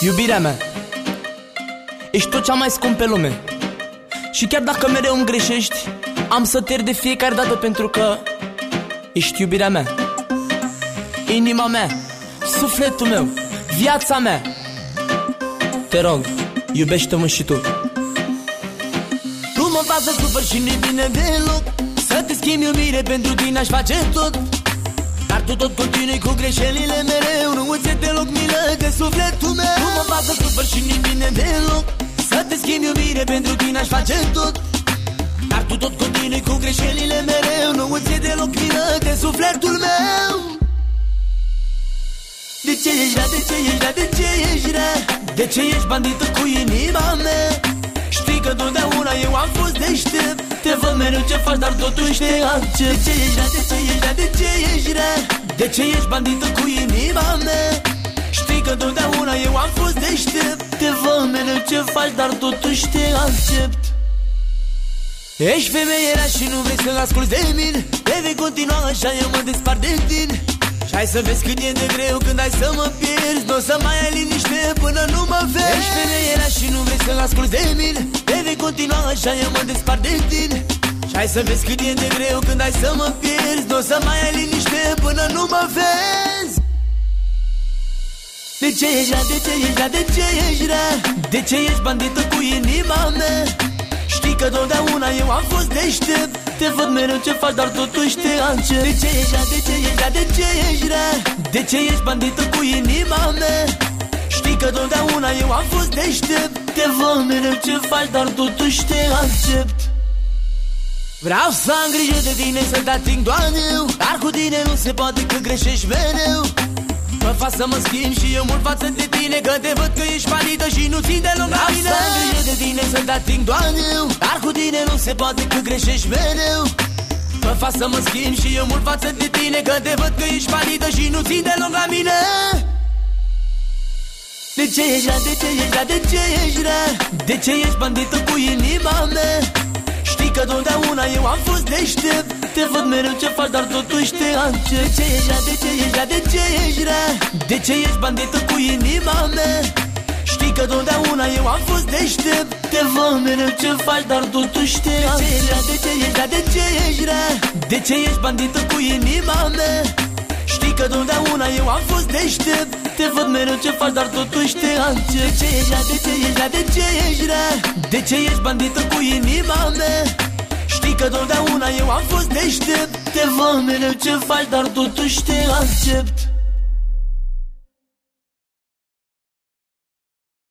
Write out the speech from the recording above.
Iubirea mea Ești tot cea mai scump pe lume. Și chiar dacă mereu îmi greșești Am să te de fiecare dată pentru că Ești iubirea mea. Inima mea Sufletul meu Viața mea. Te rog, iubește-mă și tu. Tu mă faci să supăr și nu-i bine deloc Să te schimbi iubire pentru tine aș face tot. Dar tu tot continui cu greșelile mereu sufletul meu Tu mă faci să supăr și nu-i bine deloc? Să te schimbi iubire pentru tine aș face tot. Dar tu tot continui cu greșelile mereu. Nu îți deloc milă de sufletul meu. De ce ești rea, de ce ești rea, de ce ești rea? De ce ești bandită cu inima mea? Știi că totdeauna eu am fost deștept. Te văd mereu ce faci, dar totuși te accept. De ce ești rea, de ce ești rea, de ce ești rea? De ce ești bandită cu inima mea? Știi că totdeauna eu am fost deștept. Te văd mereu ce faci, dar totuși te accept. Ești femeie rea și nu vrei să asculti de mine. Te vei continua așa, eu mă despart de tine. Și hai să vezi cât e de greu când ai să mă pierzi. Nu o să mai ai liniște până nu mă vezi. Ești femeie rea și nu vrei să asculti de mine. Te vei continua așa, eu mă despart de tine. Și hai să vezi cât e de greu când ai să mă pierzi. Nu o să mai ai liniște până nu mă vezi de ce ești rea, de ce ești rea, de ce ești rea? De ce ești bandită cu inima mea? Știi că totdeauna eu am fost deștept. Te văd mereu ce faci, dar totuși te accept De ce ești rea, de ce ești rea, de ce ești rea? De ce ești bandită cu inima mea? Știi că totdeauna eu am fost deștept. Te văd mereu ce faci, dar totuși te accept Vreau să am grijă de tine, să te ating doar eu. Dar cu tine nu se poate că greșești mereu Mă fac să mă schimb și eu mult față de tine Că te văd că ești palită și nu țin deloc la mine. Vreau să am grijă de tine, să te ating doar eu Dar cu tine nu se poate că greșești mereu. Mă fac să mă schimb și eu mult față de tine Că te văd că ești palită și nu țin deloc la mine. De ce ești rea, de ce ești rea, de ce ești rea? De ce ești bandită cu inima mea? Știi că totdeauna eu am fost deștept Te văd mereu ce faci, dar totuși te accept De ce ești rea, de ce ești rea, de ce ești rea De ce ești bandită cu inima mea Știi că totdeauna eu am fost deștept Te văd mereu ce faci, dar totuși te accept De ce ești rea, de ce ești rea De ce ești bandită cu inima mea Știi că totdeauna eu am fost deștept Te văd mereu ce faci, dar totuși te accept De ce ești rea, de ce ești rea, de ce ești rea De ce ești bandită cu inima mea Știi că totdeauna eu am fost deștept. Te văd mereu ce faci, dar totuși te accept